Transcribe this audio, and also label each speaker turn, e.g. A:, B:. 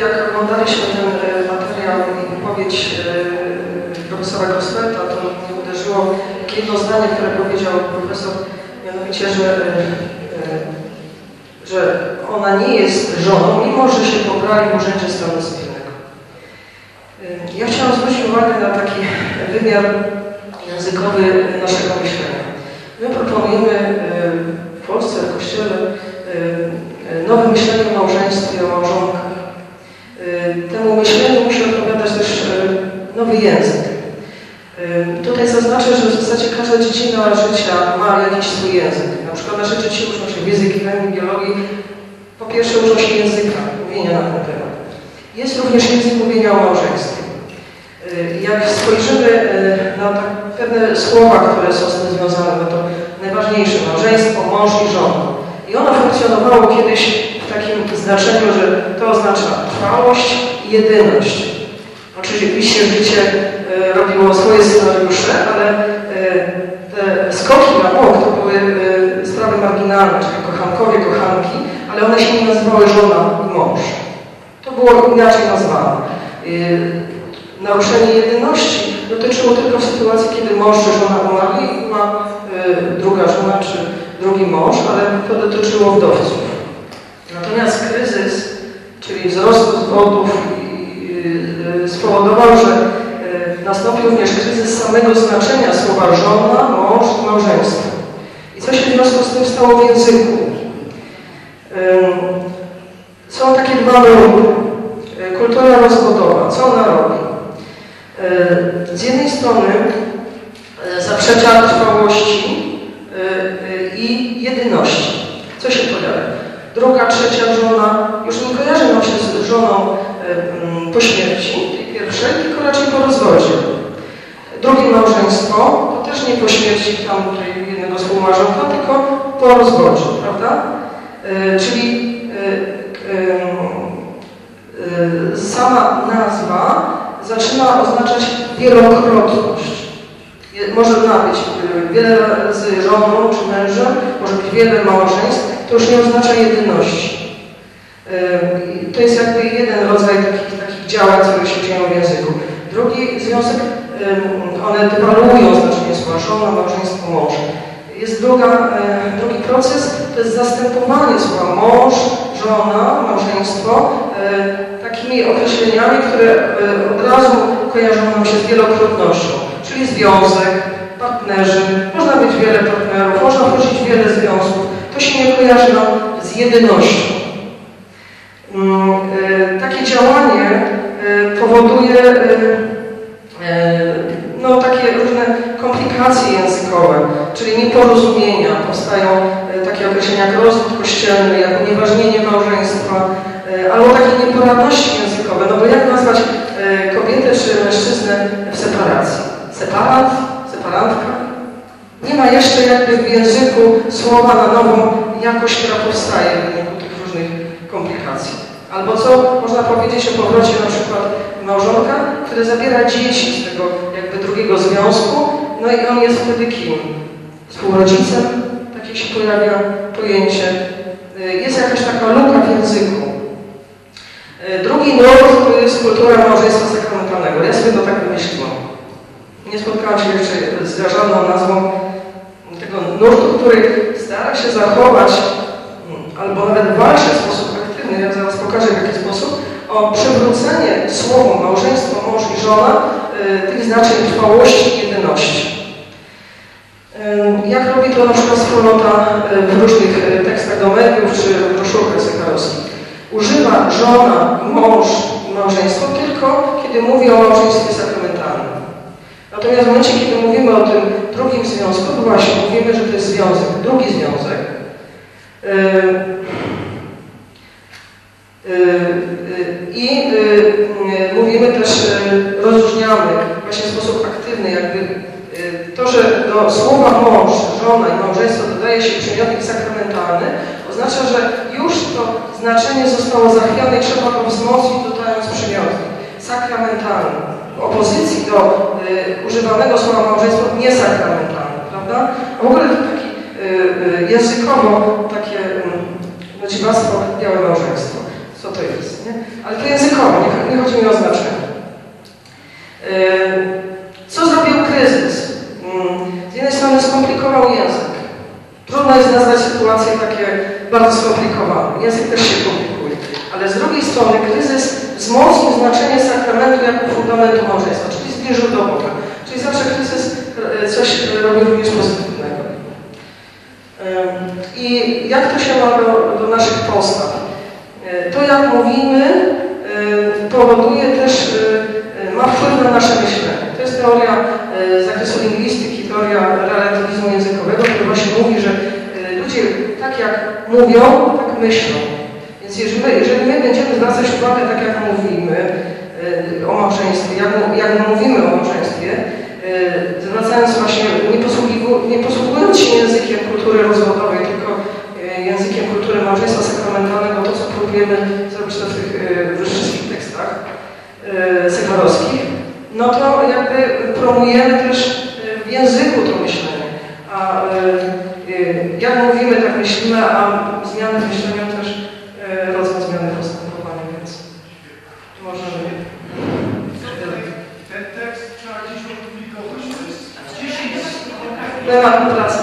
A: jak oglądaliśmy ten e, materiał i wypowiedź e, profesora Grossfelta, to mnie uderzyło jedno zdanie, które powiedział profesor, mianowicie, że, e, że ona nie jest żoną, mimo że się pobrali w urzędzie stanu cywilnego. Ja chciałam zwrócić uwagę na taki wymiar językowy naszego myślenia. My proponujemy w Polsce, w Kościele e, e, nowe myślenie o małżeństwie, o małżonkach. E, Temu myśleniu musi odpowiadać też e, nowy język. E, Tutaj zaznaczę, że w zasadzie każda dziedzina życia ma jakiś swój język. Na przykład nasze dzieci uczą się fizyki, chemii, biologii. Po pierwsze uczą się języka, mówienia na ten temat. Jest również język mówienia o małżeństwie. Y, Jak spojrzymy y, na tak pewne słowa, które są z tym związane, no to najważniejsze małżeństwo, mąż i żona. I ono funkcjonowało kiedyś w takim znaczeniu, że to oznacza trwałość i jedyność. Oczywiście życie robiło swoje scenariusze, ale y, te skoki na bok to były y, sprawy marginalne, czyli kochankowie, kochanki, ale one się nie nazywały żona i mąż. To było inaczej nazwane. Naruszenie jedyności dotyczyło tylko sytuacji, kiedy mąż czy żona umarli i ma druga żona czy drugi mąż, ale to dotyczyło wdowców. Natomiast kryzys, czyli wzrost zwodów spowodował, że nastąpił również kryzys samego znaczenia słowa żona, mąż i małżeństwo. I co się w związku z tym stało w języku? Są takie dwa nurty. Y, Kultura rozwodowa. Co ona robi? Y, Z jednej strony y, zaprzecza trwałości i jedyności. Co się pojawia? Druga, trzecia żona już nie kojarzy nam się z żoną po śmierci, raczej po rozwodzie. Drugie małżeństwo to też nie po śmierci tam jednego współmałżonka, tylko po rozwodzie, prawda? Y, Czyli y, y, sama nazwa zaczyna oznaczać wielokrotność. Może być wiele razy żoną czy mężem, może być wiele małżeństw, to już nie oznacza jedyności. To jest jakby jeden rodzaj takich, takich działań, które się dzieją w języku. Drugi związek, one dewaluują znaczenie słowa żona, małżeństwo, mąż. Jest druga, y, drugi proces, to jest zastępowanie słowa mąż, żona, małżeństwo y, takimi określeniami, które y, od razu kojarzą nam się z wielokrotnością, czyli związek, partnerzy, można być wiele partnerów, można wchodzić wiele związków. To się nie kojarzy nam z jedynością. Takie różne komplikacje językowe, czyli nieporozumienia. Powstają y, takie określenia jak rozwód kościelny, jak unieważnienie małżeństwa, y, albo takie nieporadności językowe. No bo jak nazwać y, kobietę czy mężczyznę w separacji? Separat? Separantka? Nie ma jeszcze jakby w języku słowa na nową jakość, która powstaje w wyniku Albo co można powiedzieć o powrocie na przykład małżonka, który zabiera dzieci z tego jakby drugiego związku, no i on jest wtedy kim? Współrodzicem? Takie się pojawia pojęcie. Y, Jest jakaś taka luka w języku. Y, Drugi nurt to jest kultura małżeństwa sakramentalnego. Ja sobie to tak wymyśliłam. Nie spotkałam się jeszcze z żadną nazwą tego nurtu, który stara się zachować mm, albo nawet walczy sposób aktywny, ja zaraz pokażę w jaki sposób, o przywrócenie słowom małżeństwo, mąż i żona y, tych znaczeń trwałości i jedyności. Y, Jak robi to na przykład wspólnota y, w różnych tekstach do mediów czy w broszurkach sekarowskich? Używa żona, mąż i małżeństwo tylko, kiedy mówi o małżeństwie sakramentalnym. Natomiast w momencie, kiedy mówimy o tym drugim związku, to właśnie mówimy, że to jest związek, drugi związek. Yy, yy, yy, I mówimy też, rozróżniamy właśnie w sposób aktywny, jakby to, że do słowa mąż, żona i małżeństwo dodaje się przymiotnik sakramentalny, oznacza, że już to znaczenie zostało zachwiane i trzeba go wzmocnić, dodając przymiotnik sakramentalny w opozycji do y, używanego słowa małżeństwo niesakramentalne, prawda? W ogóle to taki y, y, językowo takie y, no, dziwactwo. Co to jest, nie? Ale to językowo, nie, nie chodzi mi o znaczenie. Yy, Co zrobił kryzys? Mm, Z jednej strony skomplikował język. Trudno jest nazwać sytuacje takie bardzo skomplikowane. Język też się komplikuje. Ale z drugiej strony kryzys wzmocnił znaczenie sakramentu jako fundamentu małżeństwa, czyli zbliżył do Boga. Czyli zawsze kryzys e, coś robi również pozytywnego. Ym, I jak to się ma do, do naszych postaw? E, To jak mówimy e, powoduje też, e, ma wpływ na nasze myślenie. To jest teoria z zakresu lingwistyki, teoria relatywizmu językowego, który właśnie mówi, że ludzie tak jak mówią, tak myślą. Więc jeżeli my, jeżeli my będziemy zwracać uwagę tak jak mówimy o małżeństwie, jak, jak mówimy o małżeństwie, zwracając właśnie, nie, nie posługując się językiem kultury rozwodowej, tylko językiem kultury małżeństwa sakramentalnego, próbujemy zrobić to w tych e, wyższych tekstach e, sekarowskich, no to jakby promujemy też e, w języku to myślenie. A jak mówimy, tak myślimy, a zmiany w myśleniu też rodzą zmiany w postępowaniu, więc możemy...
B: Ten tekst trzeba gdzieś opublikować. To jest gdzieś jest
A: Temat pracy